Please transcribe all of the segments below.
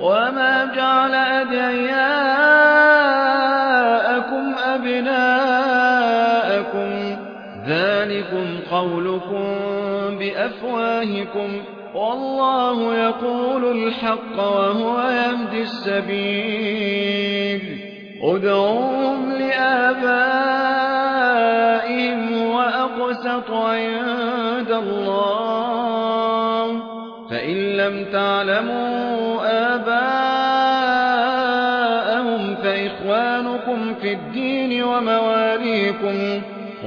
وما جعل أدعياءكم أبناءكم ذلكم قولكم بأفواهكم والله يقول الحق وهو يهدي السبيل ادعوهم لآبائهم وأقسط عند الله فإن لم تعلموا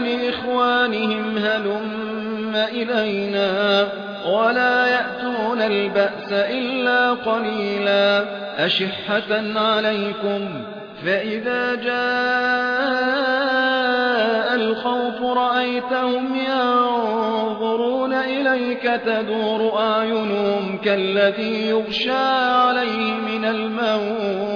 لإخوانهم هلم إلينا ولا يأتون البأس إلا قليلا أشحة عليكم فإذا جاء الخوف رأيتهم ينظرون إليك تدور أعينهم كالذي يغشى عليه من الموت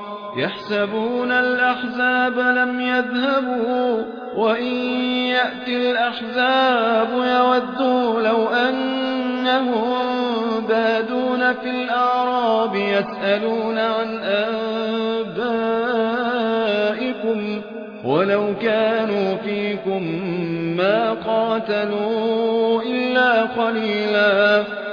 يحسبون الأحزاب لم يذهبوا وإن يأتي الأحزاب يودوا لو أنهم بادون في الأعراب يسألون عن أنبائكم ولو كانوا فيكم ما قاتلوا إلا قليلا.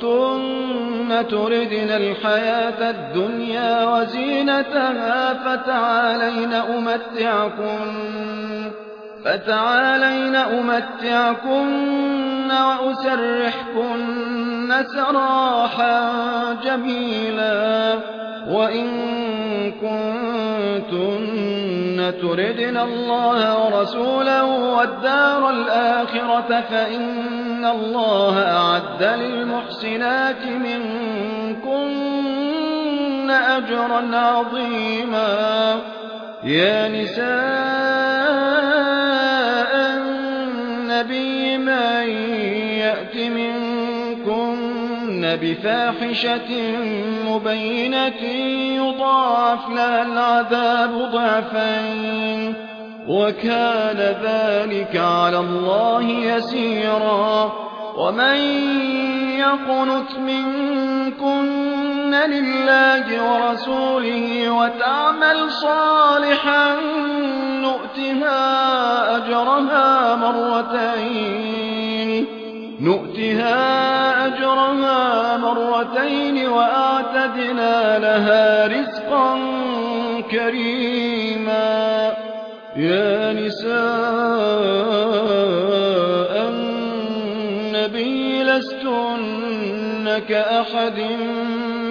كنتن تردن الحياة الدنيا وزينتها فتعالين أمتعكن فتعالين أمتعكن وأسرحكن سراحا جميلا. وإن كنتن تردن الله ورسوله والدار الآخرة فإن الله أعد للمحسنات منكن أجرا عظيما. يا نساء النبي من يأت منكن بفاحشة مبينة يضاعف لها العذاب ضعفين. وكان ذلك على الله يسيرا. ومن يقنت منكن لله ورسوله وتعمل صالحا نؤتها أجرها مرتين. نؤتها أجرها مرتين وأعتدنا لها رزقا كريما. يا نساء النبي لستن كأحد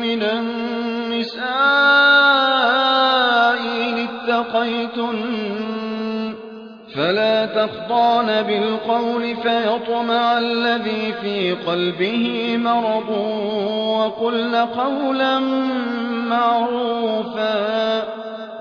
من النساء إن اتقيتن. فلا تخضعن بالقول فيطمع الذي في قلبه مرض. وقلن قولا معروفا.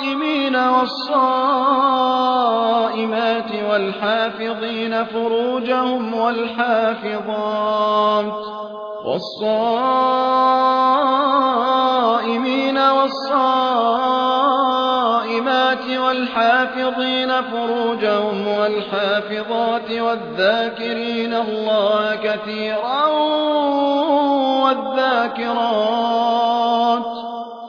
والصائمين والصائمات والحافظين فروجهم والحافظات والصائمين والصائمات والحافظين فروجهم والحافظات والذاكرين الله كثيرا والذاكرات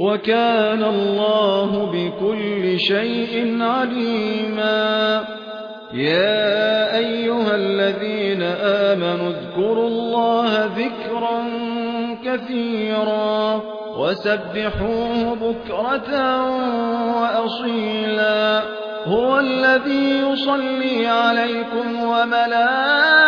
وكان الله بكل شيء عليما. يا أيها الذين آمنوا اذكروا الله ذكرا كثيرا وسبحوه بكرة وأصيلا. هو الذي يصلي عليكم وملائكته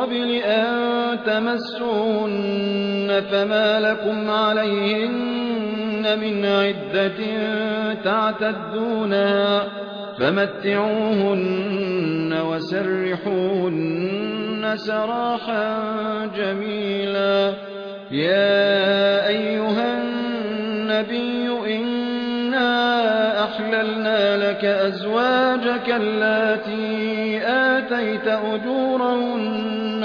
قبل أن تمسوهن فما لكم عليهن من عدة تعتدونها فمتعوهن وسرحوهن سراحا جميلا. يا أيها النبي إنا أحللنا لك أزواجك التي آتيت أجورهن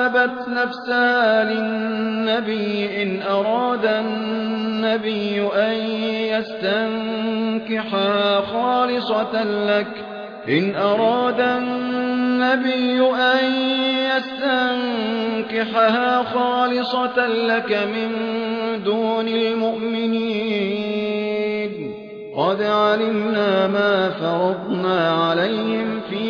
وهبت نفسها للنبي إن أراد النبي أن يستنكحها خالصة لك إن أراد النبي أن يستنكحها خالصة لك من دون المؤمنين قد علمنا ما فرضنا عليهم في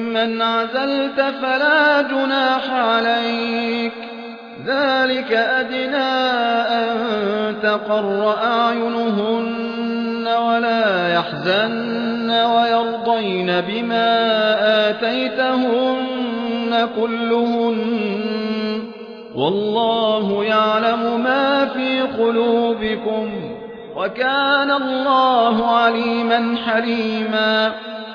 عزلت فلا جناح عليك ذلك أدنى أن تقر أعينهن ولا يحزن ويرضين بما آتيتهن كلهن والله يعلم ما في قلوبكم وكان الله عليما حليما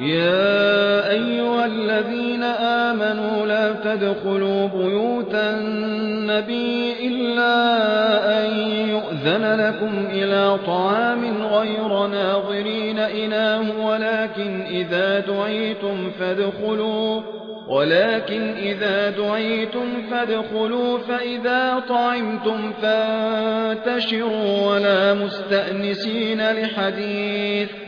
يا أيها الذين آمنوا لا تدخلوا بيوت النبي إلا أن يؤذن لكم إلى طعام غير ناظرين إناه ولكن إذا دعيتم فادخلوا ولكن إذا دعيتم فادخلوا فإذا طعمتم فانتشروا ولا مستأنسين لحديث.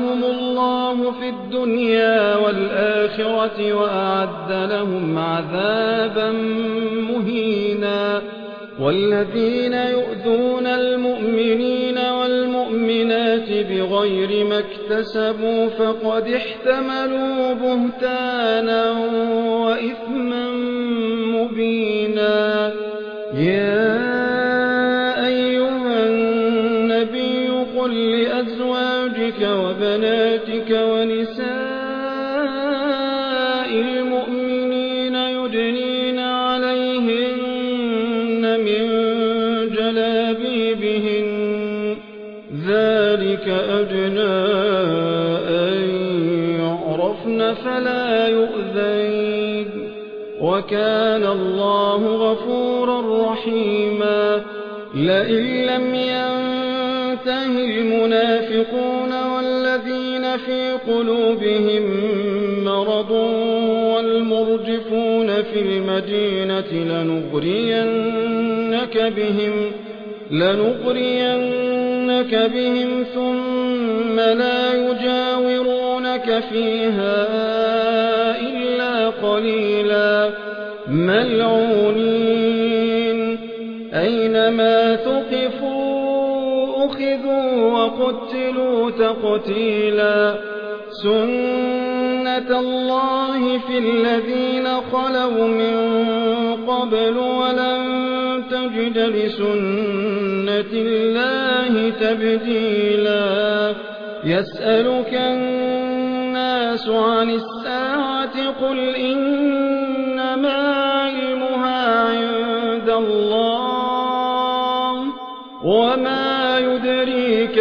الدنيا والآخرة وأعد لهم عذابا مهينا. والذين يؤذون المؤمنين والمؤمنات بغير ما اكتسبوا فقد احتملوا بهتانا وإثما مبينا. يا أيها النبي قل لأزواجك وبناتك ونساء وكان الله غفورا رحيما. لئن لم ينته المنافقون والذين في قلوبهم مرض والمرجفون في المدينة لنغرينك بهم لنغرينك بهم ثم لا يجاورونك فيها إلا قليلا. ملعونين. أينما ثقفوا أخذوا وقتلوا تقتيلا. سنة الله في الذين خلوا من قبل ولن تجد لسنة الله تبديلا. يسألك الناس عن الساعة قل إنما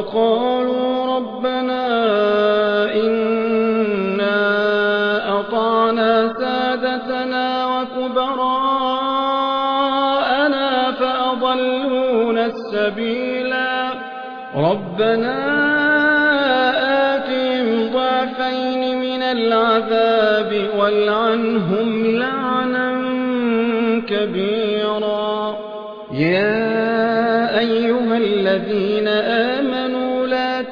وقالوا ربنا إنا أطعنا سادتنا وكبراءنا فأضلونا السبيلا. ربنا آتهم ضعفين من العذاب والعنهم لعنا كبيرا. يا أيها الذين آمنوا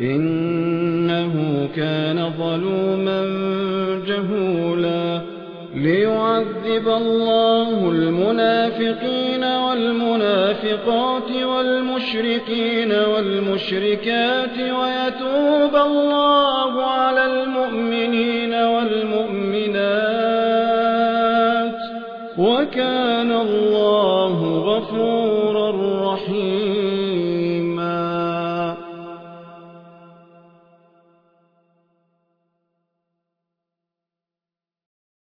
إنه كان ظلوما جهولا ليعذب الله المنافقين والمنافقات والمشركين والمشركات ويتوب الله